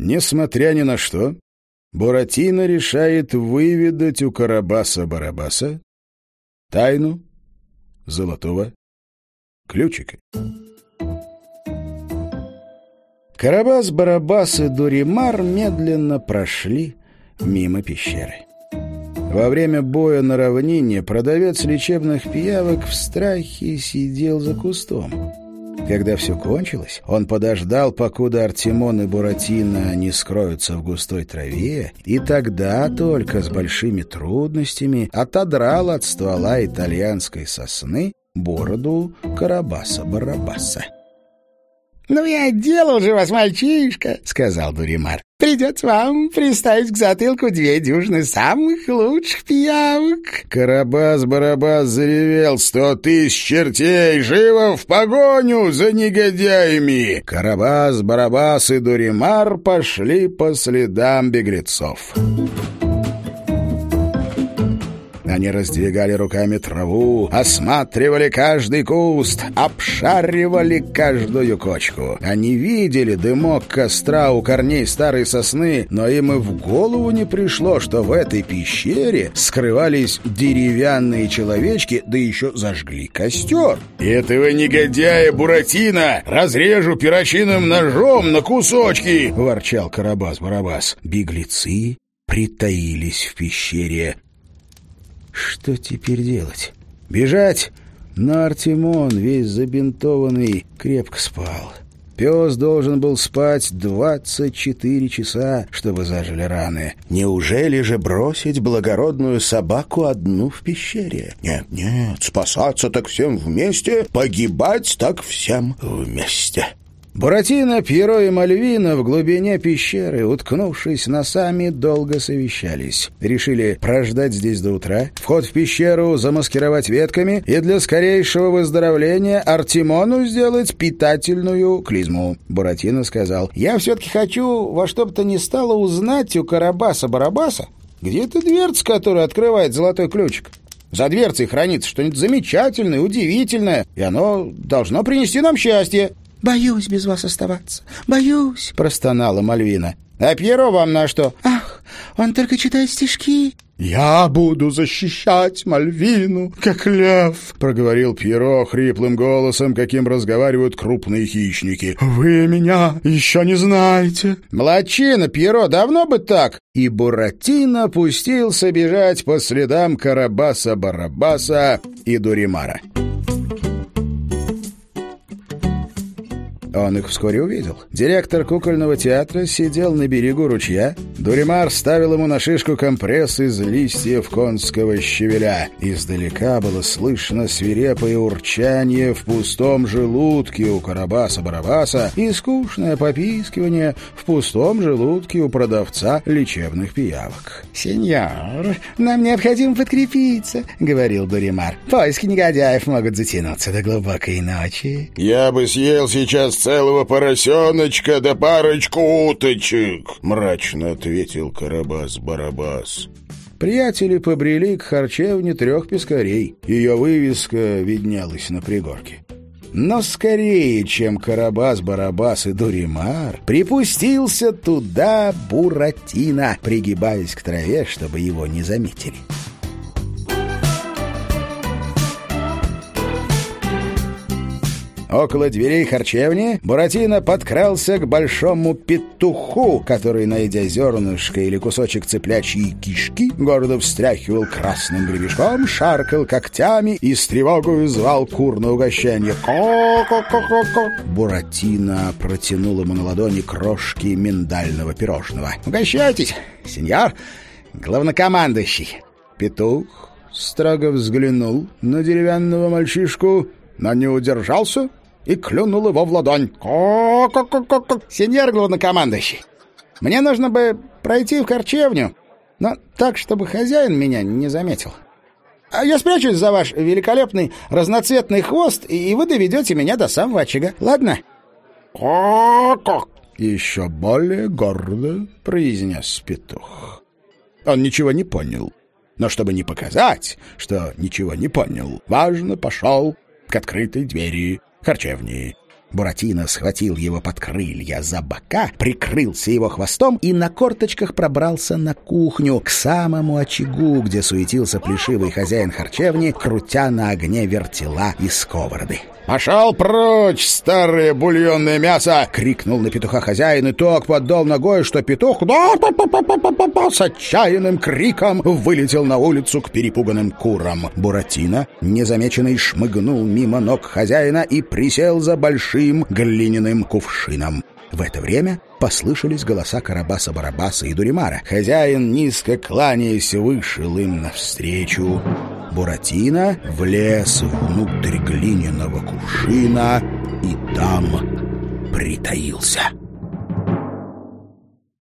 Несмотря ни на что, Буратино решает выведать у Карабаса-Барабаса тайну золотого ключика. Карабас-Барабас и Дуримар медленно прошли мимо пещеры. Во время боя на равнине продавец лечебных пиявок в страхе сидел за кустом. Когда все кончилось, он подождал, покуда Артемон и Буратино не скроются в густой траве, и тогда только с большими трудностями отодрал от ствола итальянской сосны бороду Карабаса-Барабаса. «Ну и отделал же вас, мальчишка», — сказал Дуримар. «Придется вам приставить к затылку две дюжины самых лучших пиявок». Карабас-барабас заревел «Сто тысяч чертей! Живо в погоню за негодяями!» Карабас-барабас и Дуримар пошли по следам беглецов. Они раздвигали руками траву, осматривали каждый куст, обшаривали каждую кочку. Они видели дымок костра у корней старой сосны, но им и в голову не пришло, что в этой пещере скрывались деревянные человечки, да еще зажгли костер. «Этого негодяя Буратино разрежу перочинным ножом на кусочки!» — ворчал Карабас-Барабас. Беглецы притаились в пещере. Что теперь делать? Бежать? Но Артемон, весь забинтованный, крепко спал. Пес должен был спать двадцать четыре часа, чтобы зажили раны. Неужели же бросить благородную собаку одну в пещере? Нет, нет, спасаться так всем вместе, погибать так всем вместе. Буратино, Пьеро и Мальвина в глубине пещеры, уткнувшись носами, долго совещались. Решили прождать здесь до утра, вход в пещеру замаскировать ветками и для скорейшего выздоровления Артемону сделать питательную клизму. Буратино сказал, «Я все-таки хочу во что бы то ни стало узнать у Карабаса-Барабаса, где эта дверца, которая открывает золотой ключик. За дверцей хранится что-нибудь замечательное, удивительное, и оно должно принести нам счастье». «Боюсь без вас оставаться. Боюсь», — простонала Мальвина. «А Пьеро вам на что?» «Ах, он только читает стишки». «Я буду защищать Мальвину, как лев», — проговорил Пьеро хриплым голосом, каким разговаривают крупные хищники. «Вы меня еще не знаете». «Молодчина, Пьеро, давно бы так!» И Буратино опустился бежать по следам Карабаса-Барабаса и Дуримара. Он их вскоре увидел. Директор кукольного театра сидел на берегу ручья. Дуримар ставил ему на шишку компресс из листьев конского щавеля. Издалека было слышно свирепое урчание в пустом желудке у Карабаса-Барабаса и скучное попискивание в пустом желудке у продавца лечебных пиявок. «Сеньор, нам необходимо подкрепиться», — говорил Дуримар. «Поиски негодяев могут затянуться до глубокой ночи». «Я бы съел сейчас целого поросеночка да парочку уточек», — мрачно ответил Карабас-Барабас. Приятели побрели к харчевне трех пескарей. Ее вывеска виднелась на пригорке. Но скорее, чем Карабас-Барабас и Дуримар, припустился туда Буратино, пригибаясь к траве, чтобы его не заметили. Около дверей харчевни Буратино подкрался к большому петуху, который, найдя зернышко или кусочек цыплячьей кишки, гордо встряхивал красным гребешком, шаркал когтями и с тревогой звал кур на угощение. «Ко-ко-ко-ко-ко!» Буратино протянул ему на ладони крошки миндального пирожного. «Угощайтесь, сеньор, главнокомандующий!» Петух строго взглянул на деревянного мальчишку, но не удержался и клюнул его в ладонь. «Ко-ко-ко-ко! Сеньор главнокомандующий, мне нужно бы пройти в харчевню, но так, чтобы хозяин меня не заметил. А я спрячусь за ваш великолепный разноцветный хвост, и вы доведете меня до самого очага. Ладно?» «Ко-ко!» Еще более гордо произнес петух. Он ничего не понял. Но чтобы не показать, что ничего не понял, важно пошел к открытой двери харчевни. Буратино схватил его под крылья за бока, прикрылся его хвостом и на корточках пробрался на кухню к самому очагу, где суетился плешивый хозяин харчевни, крутя на огне вертела и сковороды. «Пошел прочь, старое бульонное мясо!» — крикнул на петуха хозяин, и так поддал ногой, что петух с отчаянным криком вылетел на улицу к перепуганным курам. Буратино, незамеченный, шмыгнул мимо ног хозяина и присел за большим глиняным кувшином. В это время послышались голоса Карабаса-Барабаса и Дуримара. Хозяин, низко кланяясь, вышел им навстречу. Буратино влез внутрь глиняного кувшина и там притаился.